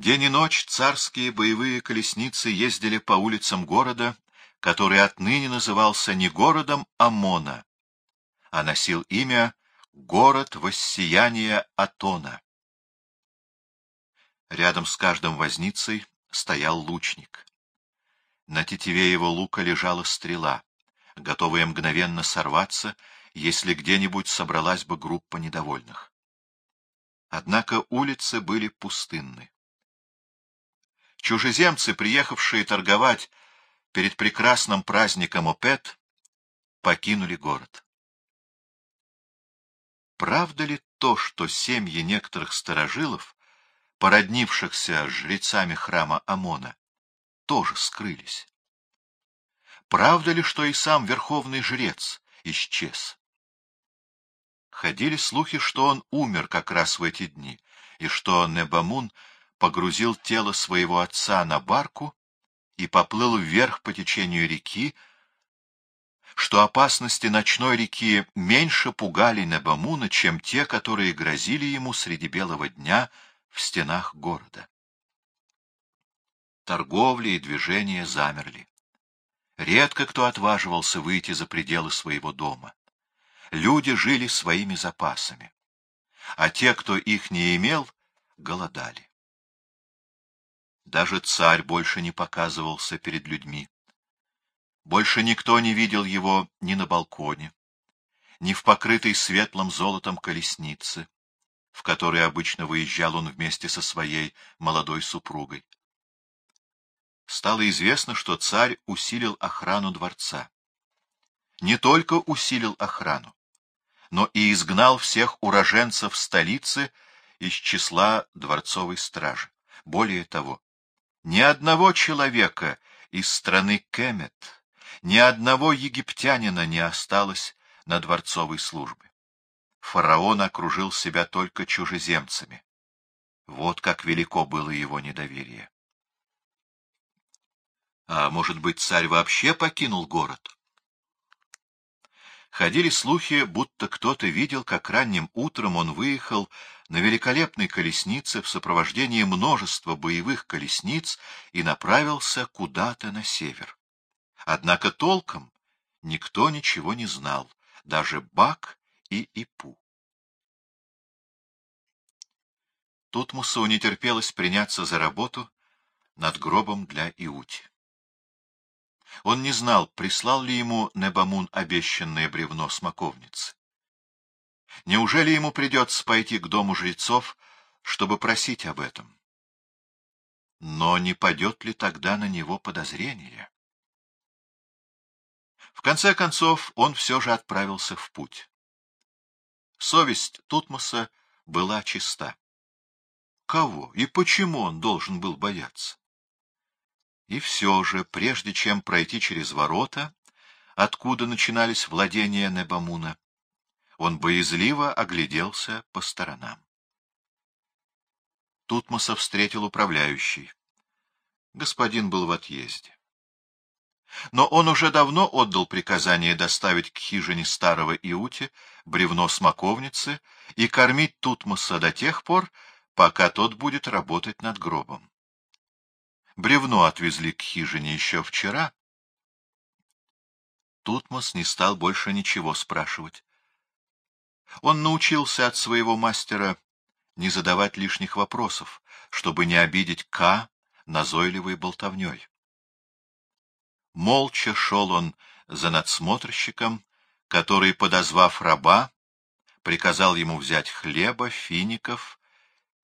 День и ночь царские боевые колесницы ездили по улицам города, который отныне назывался не городом Амона, а носил имя «Город воссияния Атона». Рядом с каждым возницей стоял лучник. На тетиве его лука лежала стрела, готовая мгновенно сорваться, если где-нибудь собралась бы группа недовольных. Однако улицы были пустынны. Чужеземцы, приехавшие торговать перед прекрасным праздником Опет, покинули город. Правда ли то, что семьи некоторых старожилов, породнившихся с жрецами храма Амона, тоже скрылись? Правда ли, что и сам верховный жрец исчез? Ходили слухи, что он умер как раз в эти дни, и что Небамун погрузил тело своего отца на барку и поплыл вверх по течению реки, что опасности ночной реки меньше пугали Небамуна, чем те, которые грозили ему среди белого дня в стенах города. Торговля и движение замерли. Редко кто отваживался выйти за пределы своего дома люди жили своими запасами, а те, кто их не имел, голодали. Даже царь больше не показывался перед людьми. Больше никто не видел его ни на балконе, ни в покрытой светлым золотом колеснице, в которой обычно выезжал он вместе со своей молодой супругой. Стало известно, что царь усилил охрану дворца. Не только усилил охрану, но и изгнал всех уроженцев столицы из числа дворцовой стражи. Более того, ни одного человека из страны Кемет, ни одного египтянина не осталось на дворцовой службе. Фараон окружил себя только чужеземцами. Вот как велико было его недоверие. А может быть, царь вообще покинул город? Ходили слухи, будто кто-то видел, как ранним утром он выехал на великолепной колеснице в сопровождении множества боевых колесниц и направился куда-то на север. Однако толком никто ничего не знал, даже Бак и Ипу. Тутмусу не терпелось приняться за работу над гробом для Иути. Он не знал, прислал ли ему Небамун обещанное бревно смоковницы. Неужели ему придется пойти к дому жрецов, чтобы просить об этом? Но не падет ли тогда на него подозрение? В конце концов, он все же отправился в путь. Совесть Тутмоса была чиста. Кого и почему он должен был бояться? И все же, прежде чем пройти через ворота, откуда начинались владения Небамуна, он боязливо огляделся по сторонам. Тутмоса встретил управляющий. Господин был в отъезде. Но он уже давно отдал приказание доставить к хижине старого Иути бревно смоковницы и кормить Тутмоса до тех пор, пока тот будет работать над гробом. Бревно отвезли к хижине еще вчера. Тутмос не стал больше ничего спрашивать. Он научился от своего мастера не задавать лишних вопросов, чтобы не обидеть К назойливой болтовней. Молча шел он за надсмотрщиком, который, подозвав раба, приказал ему взять хлеба, фиников,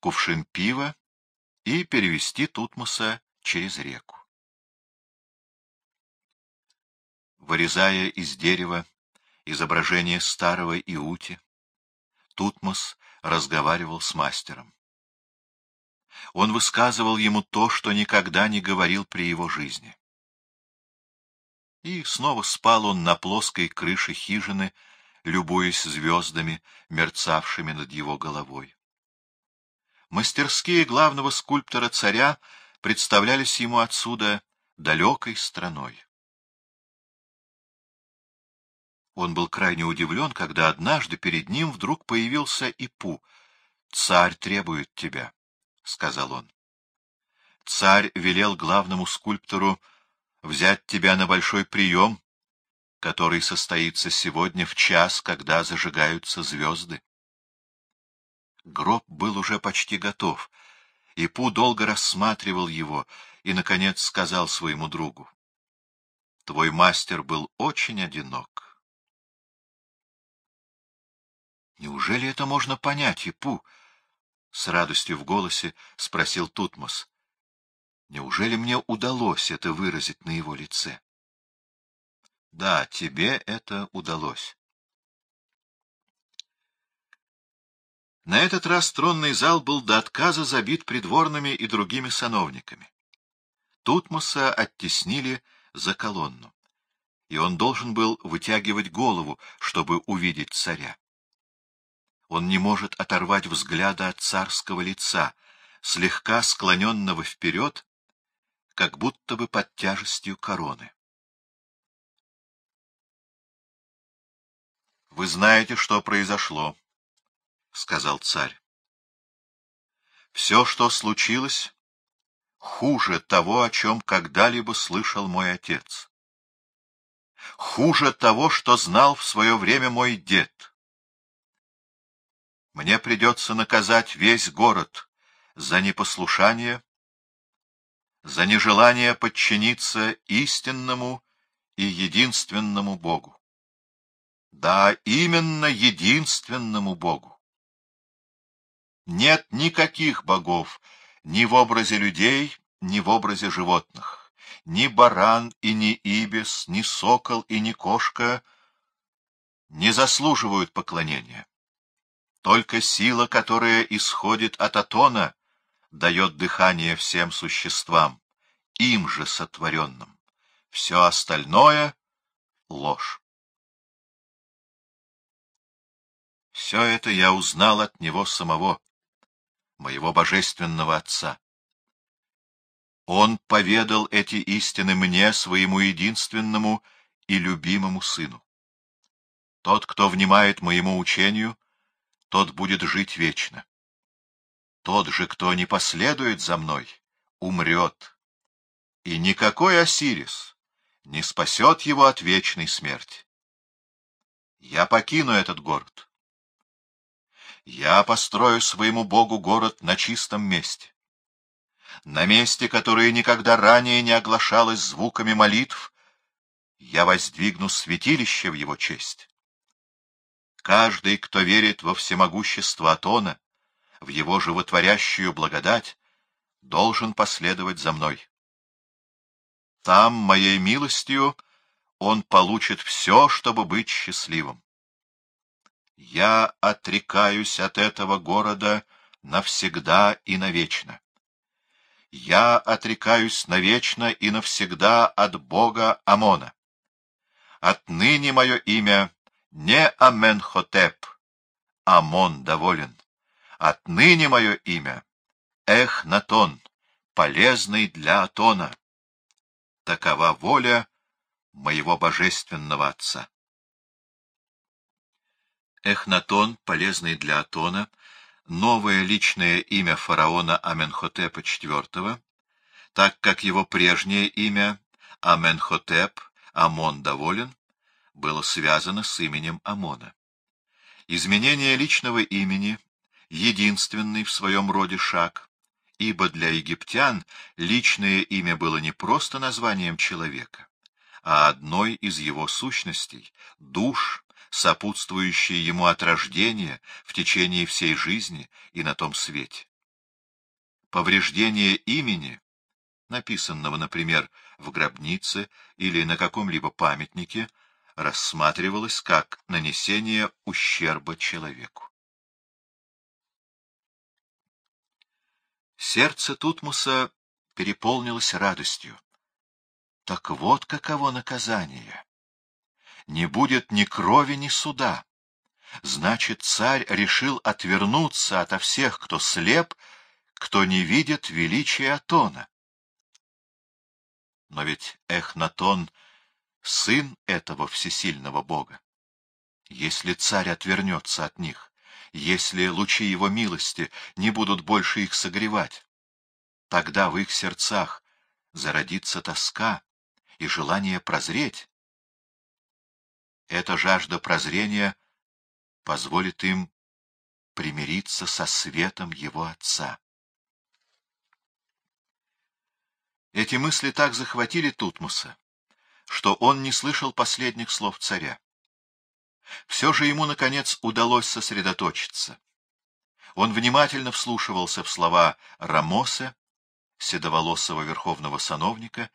кувшин пива и перевести Тутмоса через реку. Вырезая из дерева изображение старого Иути, Тутмос разговаривал с мастером. Он высказывал ему то, что никогда не говорил при его жизни. И снова спал он на плоской крыше хижины, любуясь звездами, мерцавшими над его головой. Мастерские главного скульптора царя представлялись ему отсюда далекой страной. Он был крайне удивлен, когда однажды перед ним вдруг появился Ипу. — Царь требует тебя, — сказал он. царь велел главному скульптору взять тебя на большой прием, который состоится сегодня в час, когда зажигаются звезды. Гроб был уже почти готов, и Пу долго рассматривал его и, наконец, сказал своему другу. — Твой мастер был очень одинок. — Неужели это можно понять, Ипу? — с радостью в голосе спросил Тутмос. — Неужели мне удалось это выразить на его лице? — Да, тебе это удалось. На этот раз тронный зал был до отказа забит придворными и другими сановниками. Тутмоса оттеснили за колонну, и он должен был вытягивать голову, чтобы увидеть царя. Он не может оторвать взгляда от царского лица, слегка склоненного вперед, как будто бы под тяжестью короны. «Вы знаете, что произошло», — сказал царь. «Все, что случилось, хуже того, о чем когда-либо слышал мой отец. Хуже того, что знал в свое время мой дед. Мне придется наказать весь город за непослушание, за нежелание подчиниться истинному и единственному Богу. Да, именно единственному Богу. Нет никаких богов ни в образе людей, ни в образе животных. Ни баран и ни ибис, ни сокол и ни кошка не заслуживают поклонения. Только сила, которая исходит от Атона, дает дыхание всем существам, им же сотворенным. Все остальное — ложь. Все это я узнал от него самого моего божественного Отца. Он поведал эти истины мне, своему единственному и любимому сыну. Тот, кто внимает моему учению, тот будет жить вечно. Тот же, кто не последует за мной, умрет. И никакой Осирис не спасет его от вечной смерти. Я покину этот город. Я построю своему Богу город на чистом месте. На месте, которое никогда ранее не оглашалось звуками молитв, я воздвигну святилище в его честь. Каждый, кто верит во всемогущество Атона, в его животворящую благодать, должен последовать за мной. Там, моей милостью, он получит все, чтобы быть счастливым. Я отрекаюсь от этого города навсегда и навечно. Я отрекаюсь навечно и навсегда от Бога Амона. Отныне мое имя не Аменхотеп, Амон доволен. Отныне мое имя Эхнатон, полезный для Атона. Такова воля моего божественного Отца. Эхнатон, полезный для Атона, новое личное имя фараона Аменхотепа IV, так как его прежнее имя Аменхотеп, Амон доволен, было связано с именем Амона. Изменение личного имени — единственный в своем роде шаг, ибо для египтян личное имя было не просто названием человека, а одной из его сущностей — душ, сопутствующие ему от рождения, в течение всей жизни и на том свете. Повреждение имени, написанного, например, в гробнице или на каком-либо памятнике, рассматривалось как нанесение ущерба человеку. Сердце Тутмуса переполнилось радостью. Так вот каково наказание! не будет ни крови, ни суда. Значит, царь решил отвернуться ото всех, кто слеп, кто не видит величия Атона. Но ведь Эхнатон — сын этого всесильного бога. Если царь отвернется от них, если лучи его милости не будут больше их согревать, тогда в их сердцах зародится тоска и желание прозреть. Эта жажда прозрения позволит им примириться со светом его отца. Эти мысли так захватили Тутмоса, что он не слышал последних слов царя. Все же ему, наконец, удалось сосредоточиться. Он внимательно вслушивался в слова Рамоса, седоволосого верховного сановника,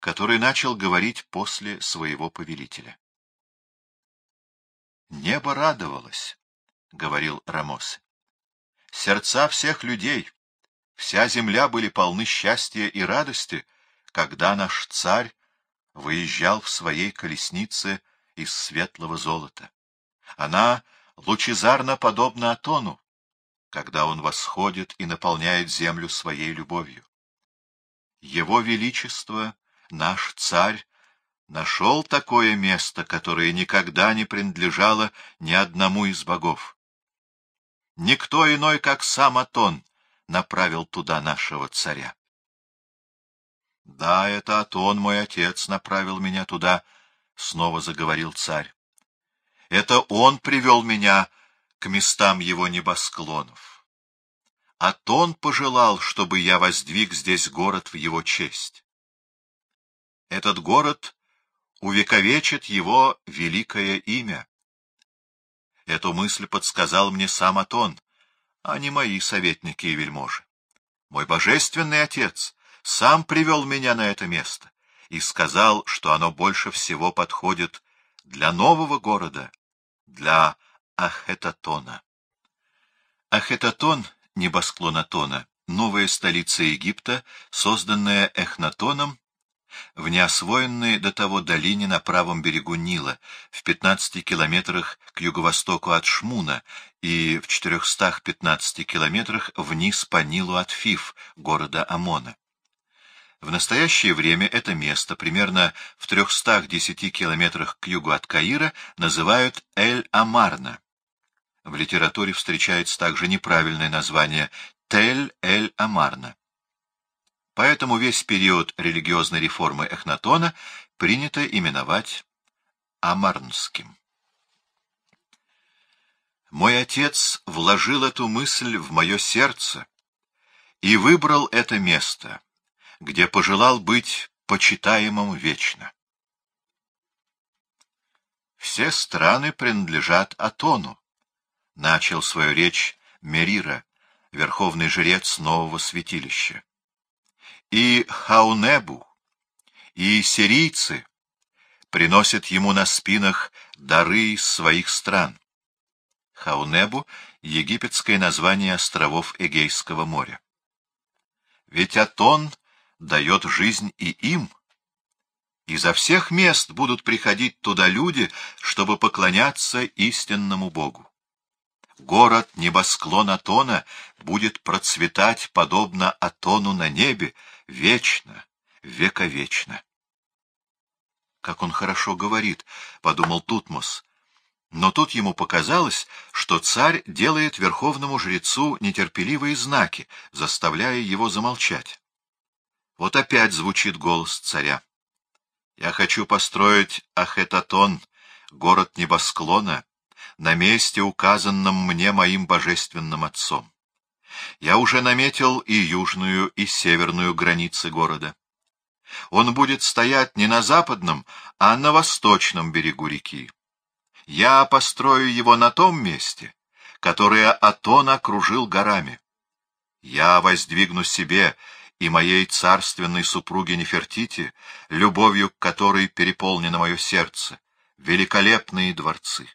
который начал говорить после своего повелителя. «Небо радовалось», — говорил Рамос. «Сердца всех людей, вся земля были полны счастья и радости, когда наш царь выезжал в своей колеснице из светлого золота. Она лучезарно подобна Атону, когда он восходит и наполняет землю своей любовью. Его Величество, наш царь, нашел такое место, которое никогда не принадлежало ни одному из богов. Никто иной, как сам Атон, направил туда нашего царя. — Да, это Атон, мой отец, направил меня туда, — снова заговорил царь. — Это он привел меня к местам его небосклонов. Атон пожелал, чтобы я воздвиг здесь город в его честь. Этот город увековечит его великое имя. Эту мысль подсказал мне сам Атон, а не мои советники и вельможи. Мой божественный отец сам привел меня на это место и сказал, что оно больше всего подходит для нового города, для Ахетатона. Ахетатон, небосклон Атона, новая столица Египта, созданная Эхнатоном в неосвоенной до того долине на правом берегу Нила, в 15 километрах к юго-востоку от Шмуна и в 415 километрах вниз по Нилу от Фиф, города Амона. В настоящее время это место, примерно в 310 километрах к югу от Каира, называют Эль-Амарна. В литературе встречается также неправильное название Тель-Эль-Амарна. Поэтому весь период религиозной реформы Эхнатона принято именовать Амарнским. Мой отец вложил эту мысль в мое сердце и выбрал это место, где пожелал быть почитаемым вечно. Все страны принадлежат Атону, — начал свою речь Мерира, верховный жрец нового святилища. И Хаунебу, и сирийцы приносят ему на спинах дары своих стран. Хаунебу — египетское название островов Эгейского моря. Ведь Атон дает жизнь и им. Изо всех мест будут приходить туда люди, чтобы поклоняться истинному Богу. Город небосклон Атона будет процветать, подобно Атону на небе, вечно, вековечно. «Как он хорошо говорит», — подумал Тутмос. Но тут ему показалось, что царь делает верховному жрецу нетерпеливые знаки, заставляя его замолчать. Вот опять звучит голос царя. Я хочу построить Ахетатон, город небосклона, на месте, указанном мне моим божественным отцом. Я уже наметил и южную, и северную границы города. Он будет стоять не на западном, а на восточном берегу реки. Я построю его на том месте, которое Атон окружил горами. Я воздвигну себе и моей царственной супруге Нефертити, любовью к которой переполнено мое сердце, великолепные дворцы.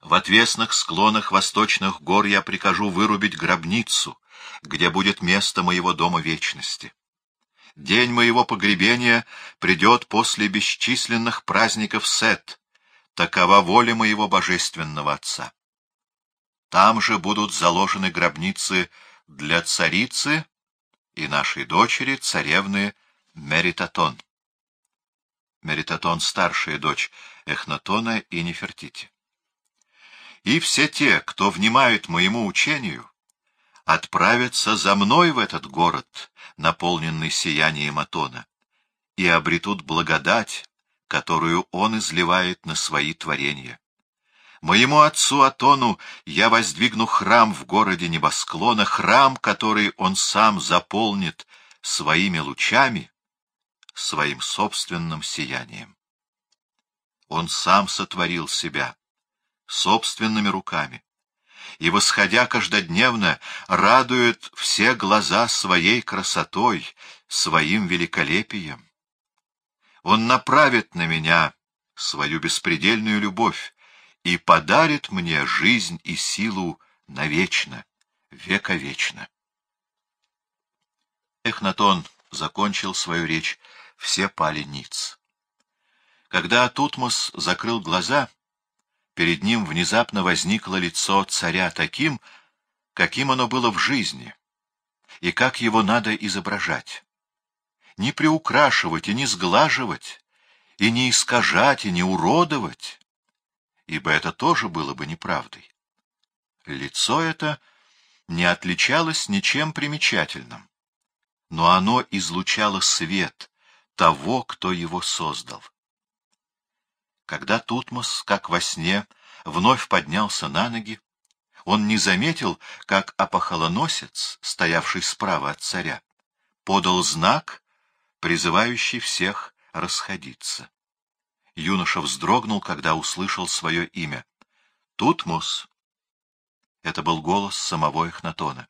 В отвесных склонах восточных гор я прикажу вырубить гробницу, где будет место моего дома вечности. День моего погребения придет после бесчисленных праздников Сет, такова воля моего божественного Отца. Там же будут заложены гробницы для царицы и нашей дочери, царевны Меритатон. Меритатон — старшая дочь Эхнатона и Нефертити. И все те, кто внимают моему учению, отправятся за мной в этот город, наполненный сиянием Атона, и обретут благодать, которую он изливает на свои творения. Моему отцу Атону я воздвигну храм в городе небосклона, храм, который он сам заполнит своими лучами, своим собственным сиянием. Он сам сотворил себя собственными руками и, восходя каждодневно, радует все глаза своей красотой, своим великолепием. Он направит на меня свою беспредельную любовь и подарит мне жизнь и силу навечно, вековечно. Эхнатон закончил свою речь, все пали ниц. Когда Тутмос закрыл глаза, перед ним внезапно возникло лицо царя таким, каким оно было в жизни, и как его надо изображать. Не приукрашивать и не сглаживать, и не искажать, и не уродовать, ибо это тоже было бы неправдой. Лицо это не отличалось ничем примечательным, но оно излучало свет того, кто его создал. Когда Тутмос, как во сне, вновь поднялся на ноги, он не заметил, как опохолоносец, стоявший справа от царя, подал знак, призывающий всех расходиться. Юноша вздрогнул, когда услышал свое имя. «Тутмос!» Это был голос самого Эхнатона.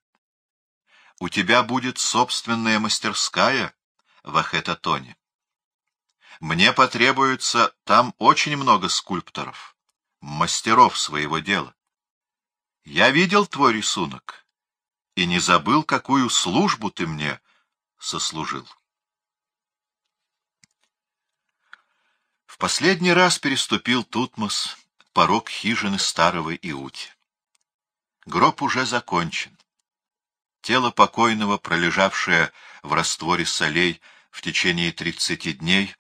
«У тебя будет собственная мастерская в Ахетатоне. Мне потребуется там очень много скульпторов, мастеров своего дела. Я видел твой рисунок и не забыл, какую службу ты мне сослужил. Последний раз переступил Тутмос порог хижины старого Иути. Гроб уже закончен. Тело покойного, пролежавшее в растворе солей в течение тридцати дней,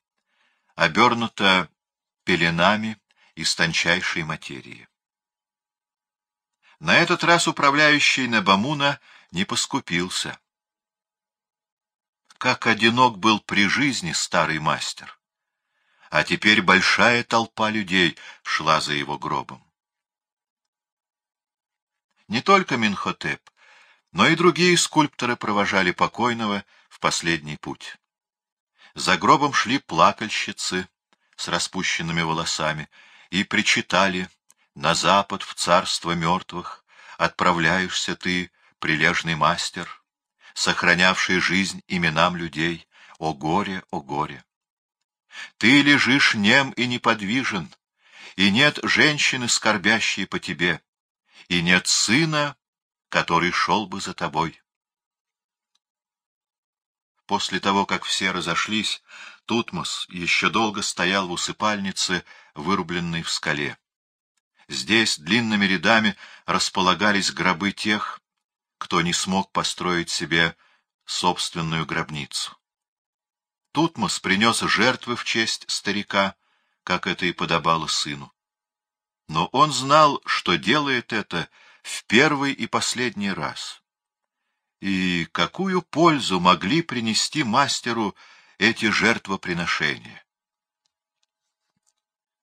обернута пеленами из тончайшей материи. На этот раз управляющий Набамуна не поскупился. Как одинок был при жизни старый мастер, а теперь большая толпа людей шла за его гробом. Не только Минхотеп, но и другие скульпторы провожали покойного в последний путь. За гробом шли плакальщицы с распущенными волосами и причитали «На запад, в царство мертвых, отправляешься ты, прилежный мастер, сохранявший жизнь именам людей, о горе, о горе! Ты лежишь нем и неподвижен, и нет женщины, скорбящей по тебе, и нет сына, который шел бы за тобой. После того, как все разошлись, Тутмос еще долго стоял в усыпальнице, вырубленной в скале. Здесь длинными рядами располагались гробы тех, кто не смог построить себе собственную гробницу. Тутмос принес жертвы в честь старика, как это и подобало сыну. Но он знал, что делает это в первый и последний раз. И какую пользу могли принести мастеру эти жертвоприношения?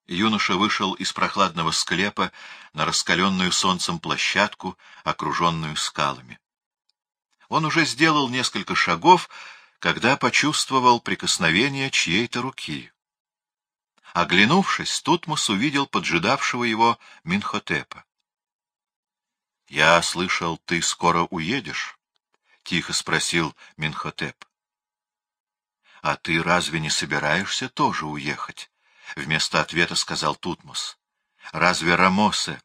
Юноша вышел из прохладного склепа на раскаленную солнцем площадку, окруженную скалами. Он уже сделал несколько шагов, когда почувствовал прикосновение чьей-то руки. Оглянувшись, Тутмос увидел поджидавшего его Минхотепа. — Я слышал, ты скоро уедешь? — тихо спросил Минхотеп. — А ты разве не собираешься тоже уехать? — вместо ответа сказал Тутмос. — Разве Рамосе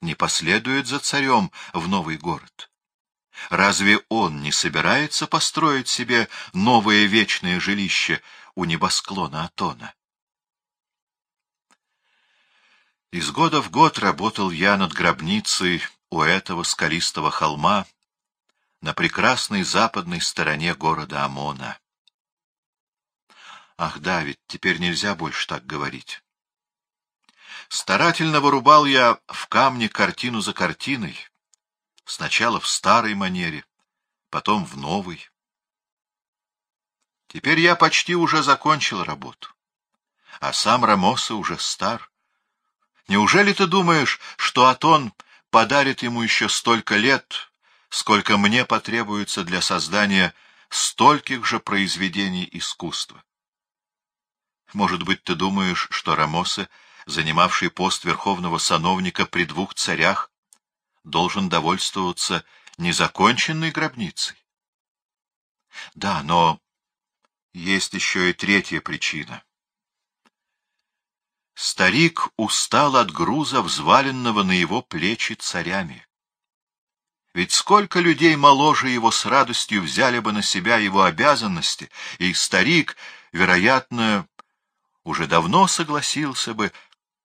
не последует за царем в новый город? Разве он не собирается построить себе новое вечное жилище у небосклона Атона? Из года в год работал я над гробницей у этого скалистого холма, на прекрасной западной стороне города Амона. Ах да, ведь теперь нельзя больше так говорить. Старательно вырубал я в камне картину за картиной, Сначала в старой манере, потом в новой. Теперь я почти уже закончил работу, а сам Рамоса уже стар. Неужели ты думаешь, что Атон подарит ему еще столько лет, сколько мне потребуется для создания стольких же произведений искусства? Может быть, ты думаешь, что Рамоса, занимавший пост верховного сановника при двух царях, должен довольствоваться незаконченной гробницей? Да, но есть еще и третья причина. Старик устал от груза, взваленного на его плечи царями. Ведь сколько людей моложе его с радостью взяли бы на себя его обязанности, и старик, вероятно, уже давно согласился бы.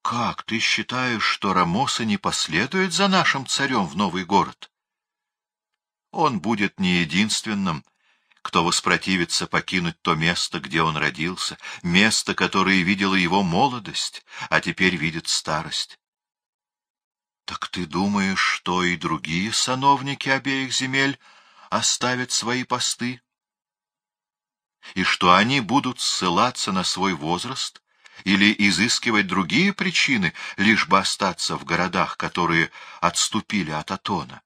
Как ты считаешь, что Рамоса не последует за нашим царем в новый город? Он будет не единственным, кто воспротивится покинуть то место, где он родился, место, которое видела его молодость, а теперь видит старость. Так ты думаешь, что и другие сановники обеих земель оставят свои посты? И что они будут ссылаться на свой возраст или изыскивать другие причины, лишь бы остаться в городах, которые отступили от Атона?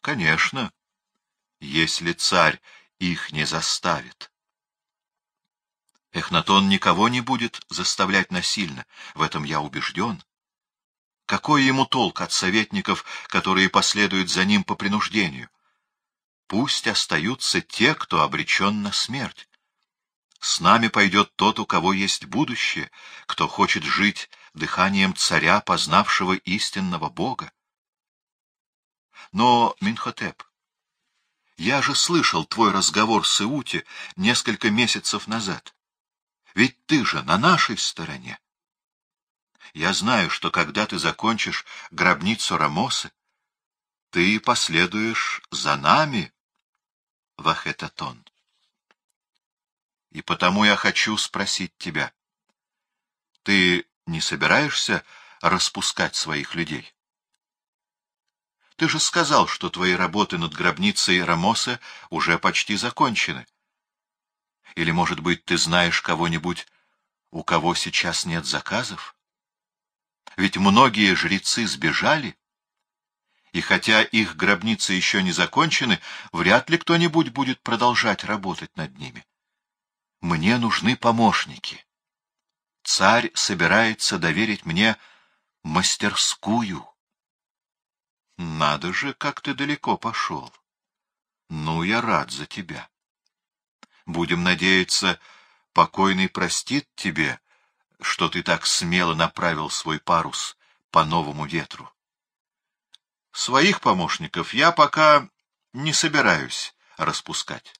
Конечно, если царь их не заставит. Эхнатон никого не будет заставлять насильно, в этом я убежден. Какой ему толк от советников, которые последуют за ним по принуждению? Пусть остаются те, кто обречен на смерть. С нами пойдет тот, у кого есть будущее, кто хочет жить дыханием царя, познавшего истинного Бога. Но, Минхотеп, я же слышал твой разговор с Иути несколько месяцев назад. Ведь ты же на нашей стороне. Я знаю, что когда ты закончишь гробницу Рамосы, ты последуешь за нами в Ахетатон. И потому я хочу спросить тебя. Ты не собираешься распускать своих людей? Ты же сказал, что твои работы над гробницей Рамоса уже почти закончены. Или, может быть, ты знаешь кого-нибудь, у кого сейчас нет заказов? Ведь многие жрецы сбежали, и хотя их гробницы еще не закончены, вряд ли кто-нибудь будет продолжать работать над ними. Мне нужны помощники. Царь собирается доверить мне мастерскую. Надо же, как ты далеко пошел. Ну, я рад за тебя. Будем надеяться, покойный простит тебе, что ты так смело направил свой парус по новому ветру. Своих помощников я пока не собираюсь распускать.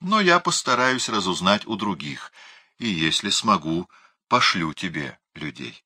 Но я постараюсь разузнать у других, и, если смогу, пошлю тебе людей.